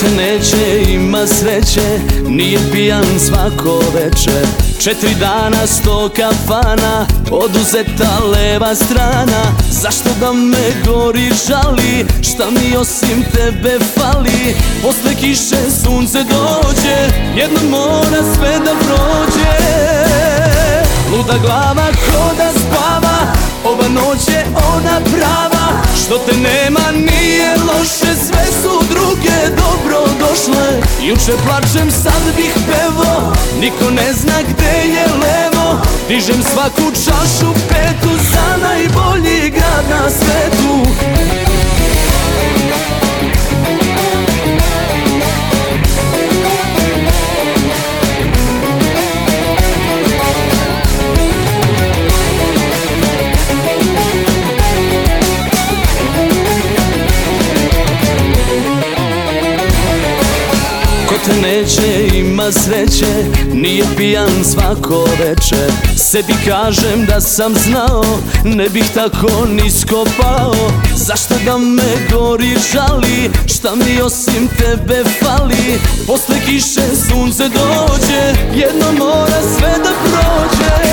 Te neće ima sreće Nije pijan svako veče. Četiri dana sto kafana Oduzeta leva strana. Zašto da me gori žali Šta mi osim tebe fali? Posle kiše sunce dođe Jedno mora sve da prođe. Luda glava ko da spava Ova noć je ona prava. Što te nema nije loše Juče plačem sad bih pevo. Niko ne zna gde je levo. Dižem svaku čašu petu Za najbolji grad na svetu Te neće ima sreće Nije pijan svako veče. Sebi kažem da sam znao Ne bih tako nisko pao. Zašto da me gori žali Šta mi osim tebe fali? Posle kiše sunce dođe Jedno mora sve da prođe.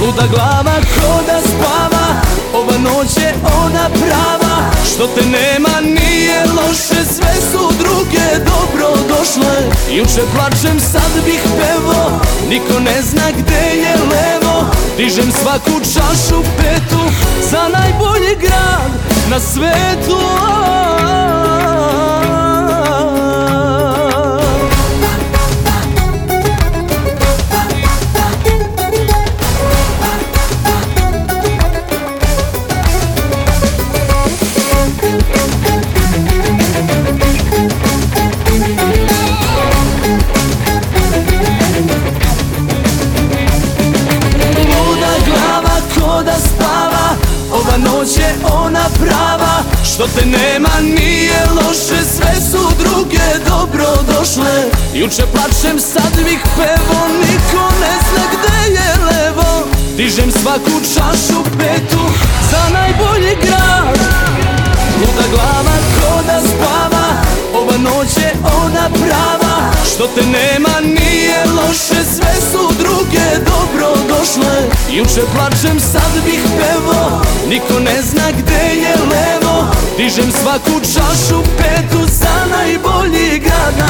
Luda glava ko da spava Ova noć je ona prava. Što te nema nije Juče plačem sad bih pevo. Niko ne zna gde je levo. Dižem svaku čašu petu Za najbolji grad na svetu Je ona prava Što te nema nije loše Sve su druge dobro došle. Juče plačem sad bih pevo Niko ne zna gde je levo. Dižem svaku čašu petu Za najbolji grad. Luda glava ko da spava Ova noć je ona prava. Što te nema nije loše Sve su druge dobro došle. Juče plačem sad bih pevo Niko ne zna gde je levo. Dižem svaku čašu petu Za najbolji grad